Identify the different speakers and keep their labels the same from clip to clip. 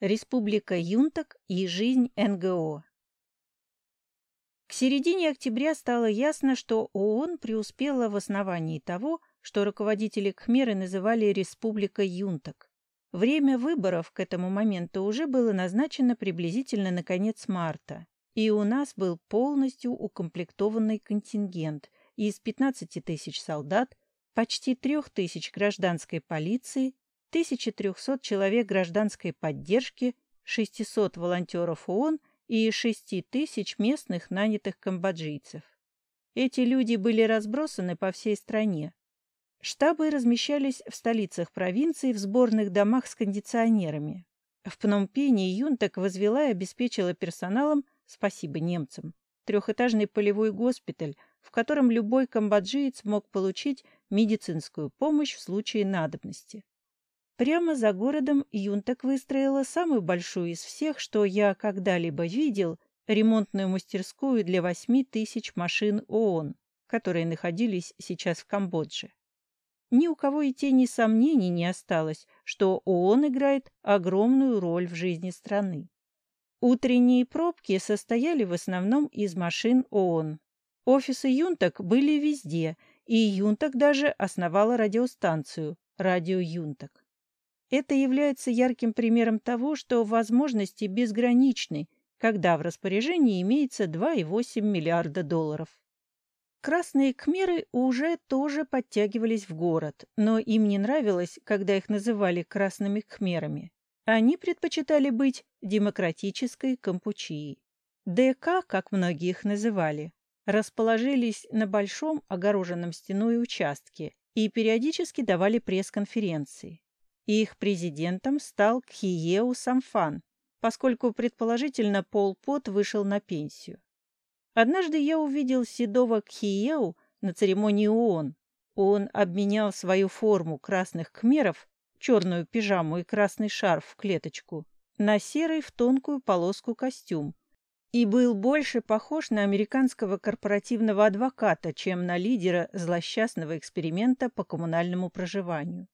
Speaker 1: Республика Юнток и жизнь НГО. К середине октября стало ясно, что ООН преуспела в основании того, что руководители Кхмеры называли Республика Юнток. Время выборов к этому моменту уже было назначено приблизительно на конец марта, и у нас был полностью укомплектованный контингент из 15 тысяч солдат, почти 3 тысяч гражданской полиции 1300 человек гражданской поддержки, 600 волонтеров ООН и 6000 местных нанятых камбоджийцев. Эти люди были разбросаны по всей стране. Штабы размещались в столицах провинций в сборных домах с кондиционерами. В Пномпене Юнтак возвела и обеспечила персоналом, спасибо немцам, трехэтажный полевой госпиталь, в котором любой камбоджиец мог получить медицинскую помощь в случае надобности. Прямо за городом Юнтак выстроила самую большую из всех, что я когда-либо видел, ремонтную мастерскую для восьми тысяч машин ООН, которые находились сейчас в Камбодже. Ни у кого и тени сомнений не осталось, что ООН играет огромную роль в жизни страны. Утренние пробки состояли в основном из машин ООН. Офисы Юнтак были везде, и Юнтак даже основала радиостанцию «Радио Юнтак». Это является ярким примером того, что возможности безграничны, когда в распоряжении имеется 2,8 миллиарда долларов. Красные кхмеры уже тоже подтягивались в город, но им не нравилось, когда их называли красными кхмерами. Они предпочитали быть демократической Кампучией. ДК, как многие их называли, расположились на большом огороженном стеной участке и периодически давали пресс-конференции и их президентом стал Кхиеу Самфан, поскольку, предположительно, Пол Пот вышел на пенсию. Однажды я увидел седого Кхиеу на церемонии ООН. Он обменял свою форму красных кхмеров, черную пижаму и красный шарф в клеточку, на серый в тонкую полоску костюм, и был больше похож на американского корпоративного адвоката, чем на лидера злосчастного эксперимента по коммунальному проживанию.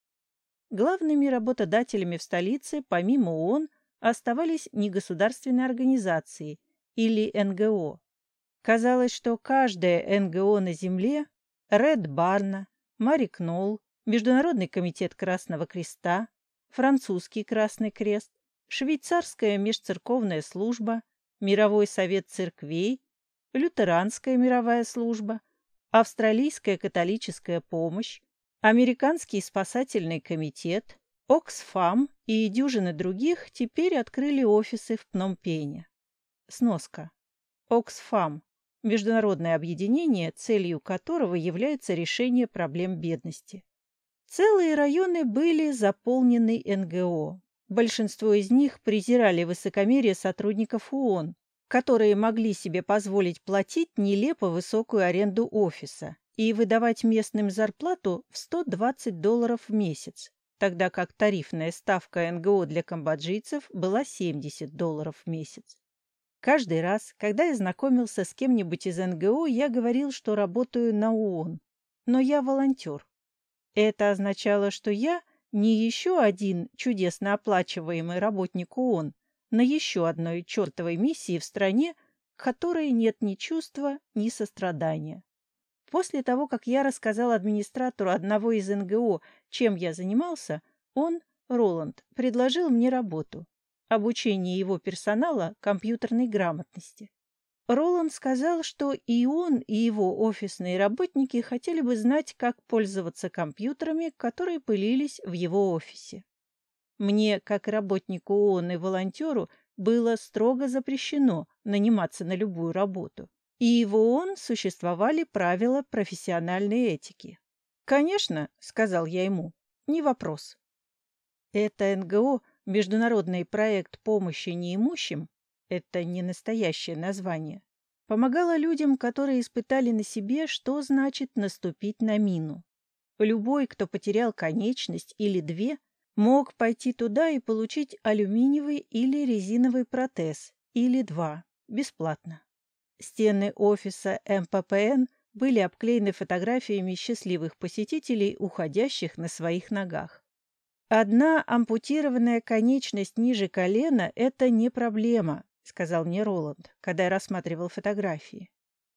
Speaker 1: Главными работодателями в столице, помимо ООН, оставались негосударственные организации или НГО. Казалось, что каждая НГО на Земле – Ред Барна, Мари Кнолл, Международный комитет Красного Креста, Французский Красный Крест, Швейцарская межцерковная служба, Мировой совет церквей, Лютеранская мировая служба, Австралийская католическая помощь, Американский спасательный комитет, Оксфам и дюжины других теперь открыли офисы в Пномпене. Сноска. Оксфам – международное объединение, целью которого является решение проблем бедности. Целые районы были заполнены НГО. Большинство из них презирали высокомерие сотрудников ООН, которые могли себе позволить платить нелепо высокую аренду офиса и выдавать местным зарплату в 120 долларов в месяц, тогда как тарифная ставка НГО для камбоджийцев была 70 долларов в месяц. Каждый раз, когда я знакомился с кем-нибудь из НГО, я говорил, что работаю на ООН, но я волонтер. Это означало, что я не еще один чудесно оплачиваемый работник ООН на еще одной чертовой миссии в стране, к которой нет ни чувства, ни сострадания. После того, как я рассказал администратору одного из НГО, чем я занимался, он, Роланд, предложил мне работу – обучение его персонала компьютерной грамотности. Роланд сказал, что и он, и его офисные работники хотели бы знать, как пользоваться компьютерами, которые пылились в его офисе. Мне, как работнику ООН и волонтеру, было строго запрещено наниматься на любую работу и в ООН существовали правила профессиональной этики. «Конечно», — сказал я ему, — «не вопрос». Это НГО «Международный проект помощи неимущим» — это не настоящее название — помогало людям, которые испытали на себе, что значит наступить на мину. Любой, кто потерял конечность или две, мог пойти туда и получить алюминиевый или резиновый протез, или два, бесплатно. Стены офиса МППН были обклеены фотографиями счастливых посетителей, уходящих на своих ногах. «Одна ампутированная конечность ниже колена – это не проблема», – сказал мне Роланд, когда я рассматривал фотографии.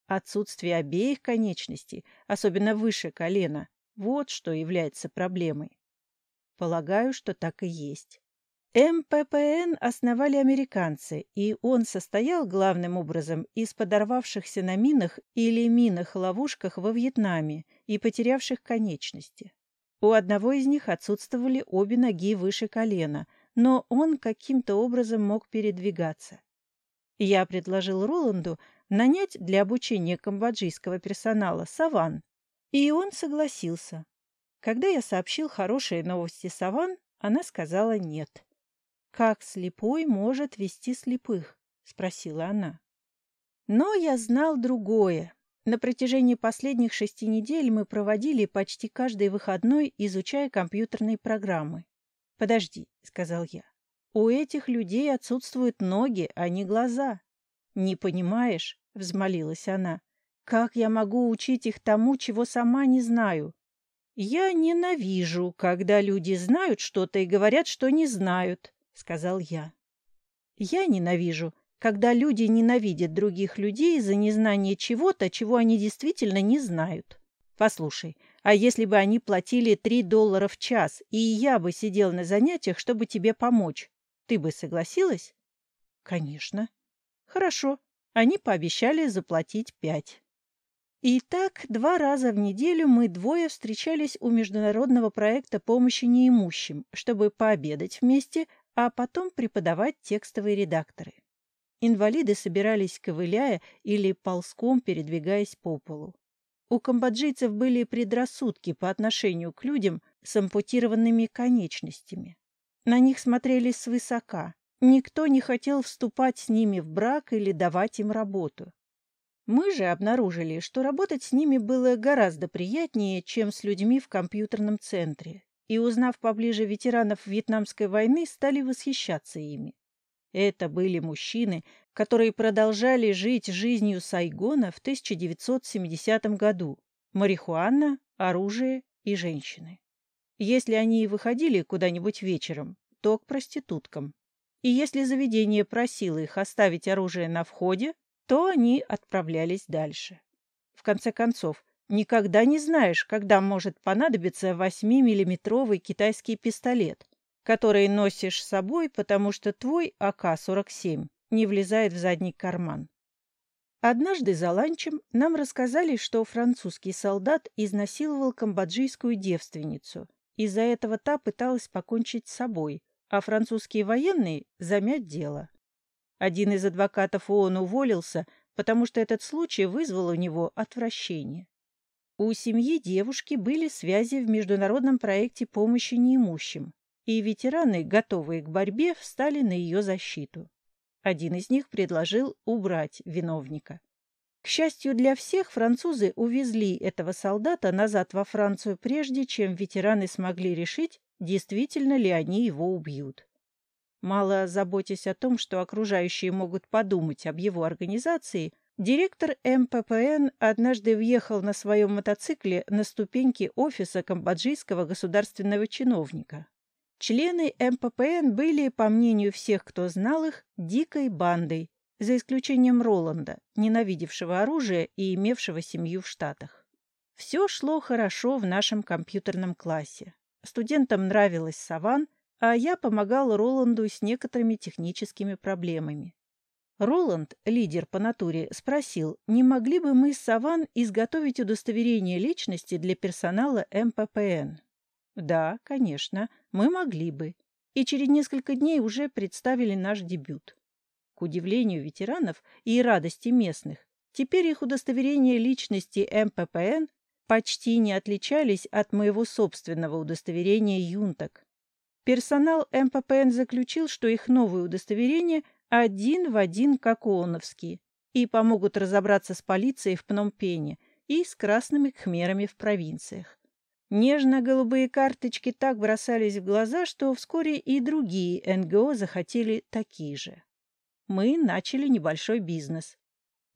Speaker 1: Отсутствие обеих конечностей, особенно выше колена, вот что является проблемой. Полагаю, что так и есть. МППН основали американцы, и он состоял главным образом из подорвавшихся на минах или минах-ловушках во Вьетнаме и потерявших конечности. У одного из них отсутствовали обе ноги выше колена, но он каким-то образом мог передвигаться. Я предложил Роланду нанять для обучения камбоджийского персонала саван, и он согласился. Когда я сообщил хорошие новости саван, она сказала нет. «Как слепой может вести слепых?» — спросила она. Но я знал другое. На протяжении последних шести недель мы проводили почти каждый выходной, изучая компьютерные программы. «Подожди», — сказал я. «У этих людей отсутствуют ноги, а не глаза». «Не понимаешь?» — взмолилась она. «Как я могу учить их тому, чего сама не знаю?» «Я ненавижу, когда люди знают что-то и говорят, что не знают», сказал я. Я ненавижу, когда люди ненавидят других людей за незнание чего-то, чего они действительно не знают. Послушай, а если бы они платили три доллара в час, и я бы сидел на занятиях, чтобы тебе помочь, ты бы согласилась? Конечно. Хорошо. Они пообещали заплатить пять. И так два раза в неделю мы двое встречались у международного проекта помощи неимущим, чтобы пообедать вместе, а потом преподавать текстовые редакторы. Инвалиды собирались ковыляя или ползком передвигаясь по полу. У камбоджийцев были предрассудки по отношению к людям с ампутированными конечностями. На них смотрели свысока. Никто не хотел вступать с ними в брак или давать им работу. Мы же обнаружили, что работать с ними было гораздо приятнее, чем с людьми в компьютерном центре, и, узнав поближе ветеранов Вьетнамской войны, стали восхищаться ими. Это были мужчины, которые продолжали жить жизнью Сайгона в 1970 году. Марихуана, оружие и женщины. Если они и выходили куда-нибудь вечером, то к проституткам. И если заведение просило их оставить оружие на входе, то они отправлялись дальше. В конце концов, Никогда не знаешь, когда может понадобиться 8-миллиметровый китайский пистолет, который носишь с собой, потому что твой АК-47 не влезает в задний карман. Однажды за ланчем нам рассказали, что французский солдат изнасиловал камбоджийскую девственницу. Из-за этого та пыталась покончить с собой, а французские военные – замять дело. Один из адвокатов ООН уволился, потому что этот случай вызвал у него отвращение. У семьи девушки были связи в международном проекте помощи неимущим, и ветераны, готовые к борьбе, встали на ее защиту. Один из них предложил убрать виновника. К счастью для всех, французы увезли этого солдата назад во Францию, прежде чем ветераны смогли решить, действительно ли они его убьют. Мало заботясь о том, что окружающие могут подумать об его организации, Директор МППН однажды въехал на своем мотоцикле на ступеньки офиса камбоджийского государственного чиновника. Члены МППН были, по мнению всех, кто знал их, дикой бандой, за исключением Роланда, ненавидевшего оружие и имевшего семью в Штатах. Все шло хорошо в нашем компьютерном классе. Студентам нравилась Саван, а я помогал Роланду с некоторыми техническими проблемами. Роланд, лидер по натуре, спросил, не могли бы мы с Саван изготовить удостоверение личности для персонала МППН. Да, конечно, мы могли бы. И через несколько дней уже представили наш дебют. К удивлению ветеранов и радости местных, теперь их удостоверения личности МППН почти не отличались от моего собственного удостоверения юнток. Персонал МППН заключил, что их новые удостоверения – один в один как ООНовские, и помогут разобраться с полицией в Пномпене и с красными кхмерами в провинциях. Нежно-голубые карточки так бросались в глаза, что вскоре и другие НГО захотели такие же. Мы начали небольшой бизнес.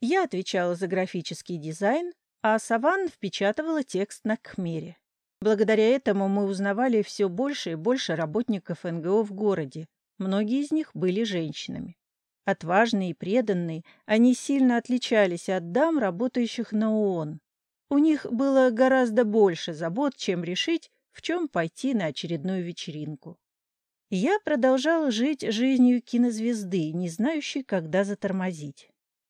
Speaker 1: Я отвечала за графический дизайн, а Саван впечатывала текст на кхмере. Благодаря этому мы узнавали все больше и больше работников НГО в городе. Многие из них были женщинами. Отважные и преданные, они сильно отличались от дам, работающих на ООН. У них было гораздо больше забот, чем решить, в чем пойти на очередную вечеринку. Я продолжал жить жизнью кинозвезды, не знающей, когда затормозить.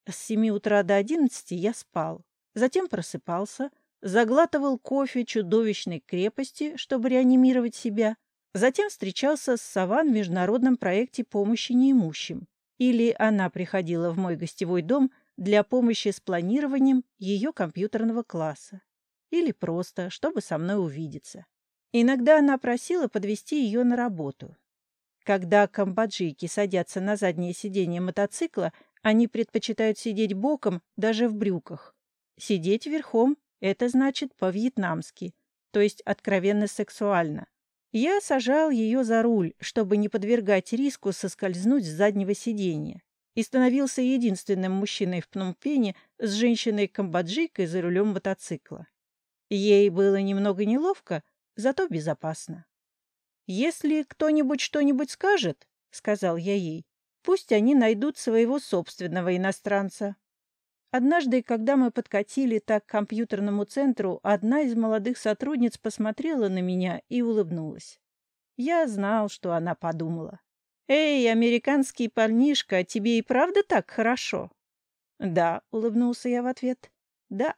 Speaker 1: С семи утра до одиннадцати я спал, затем просыпался, заглатывал кофе чудовищной крепости, чтобы реанимировать себя, затем встречался с Саван в международном проекте помощи неимущим. Или она приходила в мой гостевой дом для помощи с планированием ее компьютерного класса. Или просто, чтобы со мной увидеться. Иногда она просила подвести ее на работу. Когда камбоджийки садятся на заднее сиденье мотоцикла, они предпочитают сидеть боком даже в брюках. Сидеть верхом это значит по-вьетнамски, то есть откровенно сексуально. Я сажал ее за руль, чтобы не подвергать риску соскользнуть с заднего сиденья, и становился единственным мужчиной в Пномпене с женщиной-камбоджийкой за рулем мотоцикла. Ей было немного неловко, зато безопасно. «Если кто-нибудь что-нибудь скажет, — сказал я ей, — пусть они найдут своего собственного иностранца. Однажды, когда мы подкатили так к компьютерному центру, одна из молодых сотрудниц посмотрела на меня и улыбнулась. Я знал, что она подумала. «Эй, американский парнишка, тебе и правда так хорошо?» «Да», — улыбнулся я в ответ. «Да».